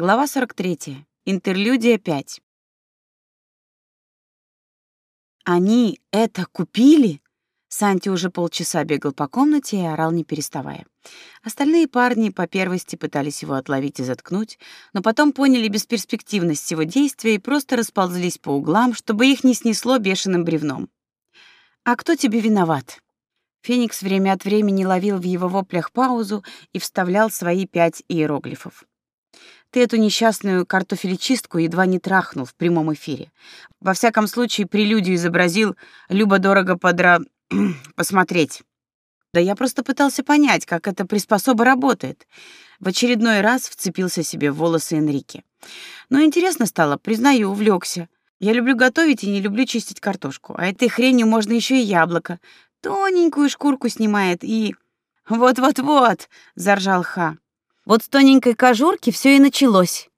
Глава 43. Интерлюдия 5. Они это купили? Санти уже полчаса бегал по комнате и орал не переставая. Остальные парни по первости пытались его отловить и заткнуть, но потом поняли бесперспективность его действия и просто расползлись по углам, чтобы их не снесло бешеным бревном. А кто тебе виноват? Феникс время от времени ловил в его воплях паузу и вставлял свои пять иероглифов. Ты эту несчастную картофелечистку едва не трахнул в прямом эфире. Во всяком случае, прелюдию изобразил любо-дорого подра... посмотреть. Да я просто пытался понять, как эта приспособа работает. В очередной раз вцепился себе в волосы Энрике. Но интересно стало, признаю, увлекся. Я люблю готовить и не люблю чистить картошку. А этой хренью можно еще и яблоко. Тоненькую шкурку снимает и... «Вот-вот-вот!» — заржал Ха. «Вот с тоненькой кожурки все и началось».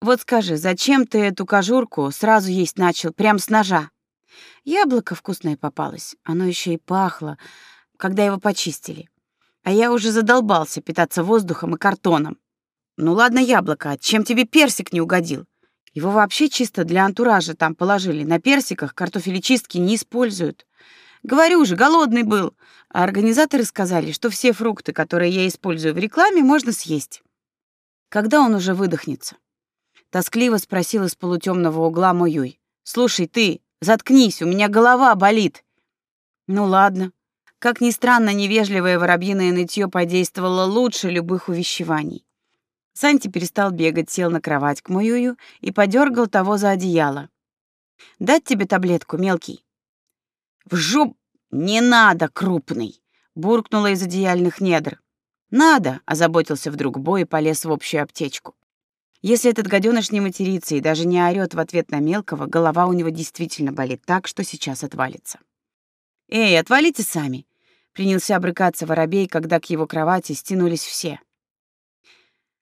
«Вот скажи, зачем ты эту кожурку сразу есть начал, прям с ножа?» Яблоко вкусное попалось, оно еще и пахло, когда его почистили. А я уже задолбался питаться воздухом и картоном. Ну ладно, яблоко, а чем тебе персик не угодил? Его вообще чисто для антуража там положили. На персиках картофелечистки не используют. Говорю же, голодный был. А организаторы сказали, что все фрукты, которые я использую в рекламе, можно съесть. Когда он уже выдохнется? Тоскливо спросил из полутемного угла Моюй. Слушай, ты, заткнись, у меня голова болит. Ну ладно. Как ни странно, невежливое воробьиное нытье подействовало лучше любых увещеваний. Санти перестал бегать, сел на кровать к Моюю и подергал того за одеяло. «Дать тебе таблетку, мелкий?» «В жоп... Не надо, крупный!» — буркнула из одеяльных недр. «Надо!» — озаботился вдруг Бой и полез в общую аптечку. Если этот гаденыш не матерится и даже не орёт в ответ на мелкого, голова у него действительно болит так, что сейчас отвалится. «Эй, отвалите сами!» — принялся обрыкаться воробей, когда к его кровати стянулись все.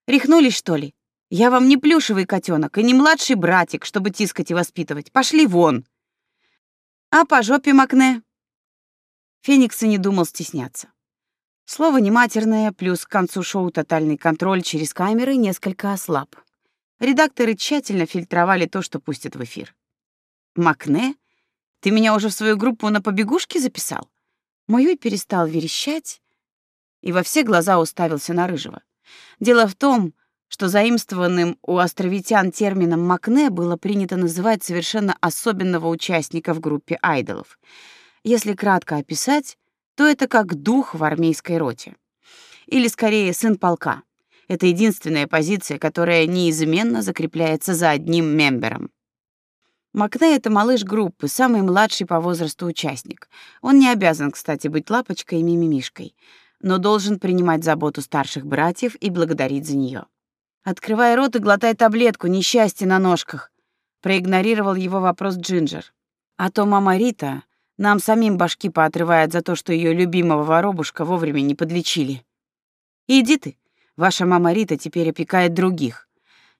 «Рехнулись, что ли? Я вам не плюшевый котенок и не младший братик, чтобы тискать и воспитывать. Пошли вон!» А по жопе Макне? Феникс и не думал стесняться. Слово нематерное, плюс к концу шоу тотальный контроль через камеры несколько ослаб. Редакторы тщательно фильтровали то, что пустят в эфир. Макне? Ты меня уже в свою группу на побегушке записал? Мой перестал верещать и во все глаза уставился на рыжего. Дело в том, что заимствованным у островитян термином «макне» было принято называть совершенно особенного участника в группе айдолов. Если кратко описать, то это как дух в армейской роте. Или, скорее, сын полка. Это единственная позиция, которая неизменно закрепляется за одним мембером. Макне — это малыш группы, самый младший по возрасту участник. Он не обязан, кстати, быть лапочкой и мимимишкой, но должен принимать заботу старших братьев и благодарить за нее. Открывай рот и глотай таблетку, несчастье на ножках. Проигнорировал его вопрос Джинджер. А то мама Рита нам самим башки поотрывает за то, что ее любимого воробушка вовремя не подлечили. Иди ты. Ваша мама Рита теперь опекает других.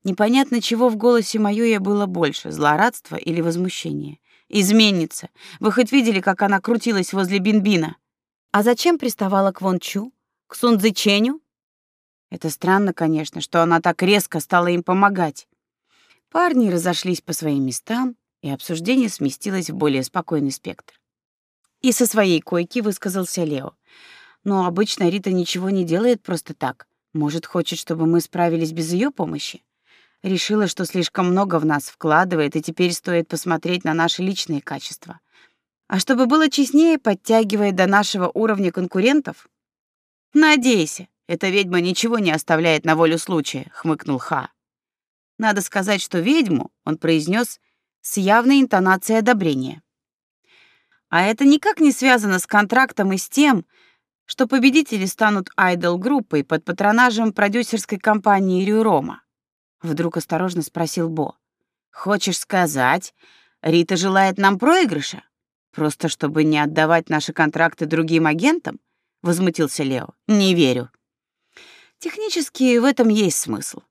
Непонятно, чего в голосе Маюя было больше, злорадства или возмущения. Изменница. Вы хоть видели, как она крутилась возле Бинбина? А зачем приставала к Вончу? К Сунцзыченю? Это странно, конечно, что она так резко стала им помогать. Парни разошлись по своим местам, и обсуждение сместилось в более спокойный спектр. И со своей койки высказался Лео. Но обычно Рита ничего не делает просто так. Может, хочет, чтобы мы справились без ее помощи? Решила, что слишком много в нас вкладывает, и теперь стоит посмотреть на наши личные качества. А чтобы было честнее, подтягивает до нашего уровня конкурентов? Надейся. Эта ведьма ничего не оставляет на волю случая, хмыкнул Ха. Надо сказать, что ведьму он произнес с явной интонацией одобрения. А это никак не связано с контрактом и с тем, что победители станут айдол-группой под патронажем продюсерской компании Рюрома. Вдруг осторожно спросил Бо. Хочешь сказать, Рита желает нам проигрыша? Просто чтобы не отдавать наши контракты другим агентам? Возмутился Лео. Не верю. Технически в этом есть смысл.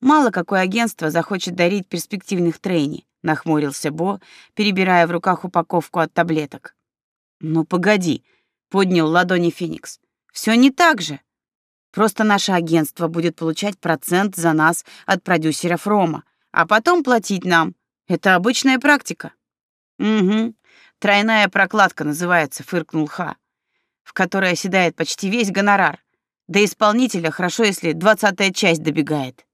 Мало какое агентство захочет дарить перспективных трейни, нахмурился Бо, перебирая в руках упаковку от таблеток. Ну погоди, поднял ладони Феникс. Все не так же. Просто наше агентство будет получать процент за нас от продюсеров Рома, а потом платить нам. Это обычная практика. Угу. Тройная прокладка называется, фыркнул Ха, в которой оседает почти весь гонорар. До исполнителя хорошо, если двадцатая часть добегает.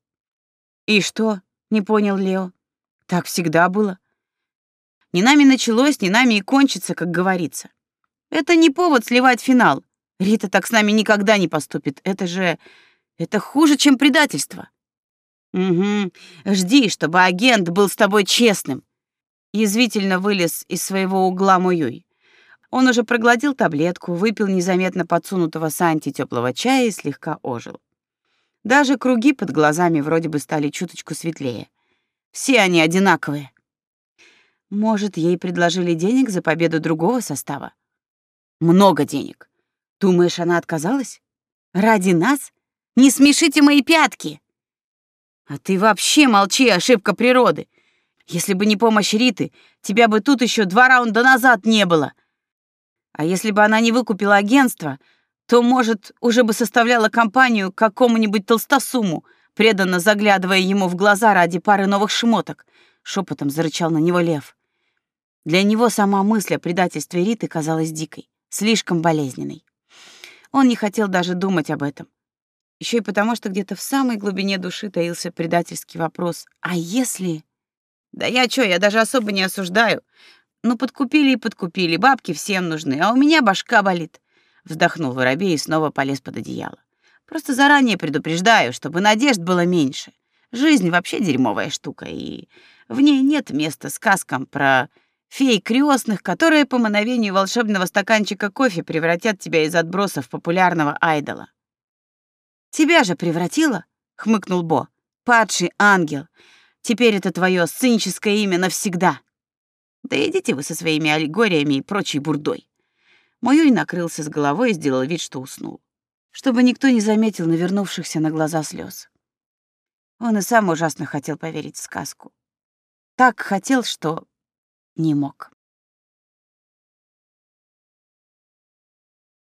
И что? Не понял Лео. Так всегда было. Не нами началось, не нами и кончится, как говорится. Это не повод сливать финал. Рита так с нами никогда не поступит. Это же... Это хуже, чем предательство. Угу. Жди, чтобы агент был с тобой честным. Язвительно вылез из своего угла Муюй. Он уже проглотил таблетку, выпил незаметно подсунутого Санти теплого чая и слегка ожил. Даже круги под глазами вроде бы стали чуточку светлее. Все они одинаковые. Может, ей предложили денег за победу другого состава? Много денег. Думаешь, она отказалась? Ради нас? Не смешите мои пятки. А ты вообще молчи, ошибка природы. Если бы не помощь Риты, тебя бы тут еще два раунда назад не было. А если бы она не выкупила агентство, то, может, уже бы составляла компанию какому-нибудь толстосуму, преданно заглядывая ему в глаза ради пары новых шмоток, шепотом зарычал на него лев. Для него сама мысль о предательстве Риты казалась дикой, слишком болезненной. Он не хотел даже думать об этом. Еще и потому, что где-то в самой глубине души таился предательский вопрос: а если Да я что, я даже особо не осуждаю. Ну подкупили и подкупили, бабки всем нужны, а у меня башка болит. Вздохнул воробей и снова полез под одеяло. Просто заранее предупреждаю, чтобы надежд было меньше. Жизнь вообще дерьмовая штука, и в ней нет места сказкам про фей крестных, которые по мановению волшебного стаканчика кофе превратят тебя из отбросов популярного айдола. Тебя же превратило, хмыкнул Бо. Падший ангел. Теперь это твое сценическое имя навсегда. Да идите вы со своими аллегориями и прочей бурдой. Мой накрылся с головой и сделал вид, что уснул, чтобы никто не заметил навернувшихся на глаза слез. Он и сам ужасно хотел поверить в сказку. Так хотел, что не мог.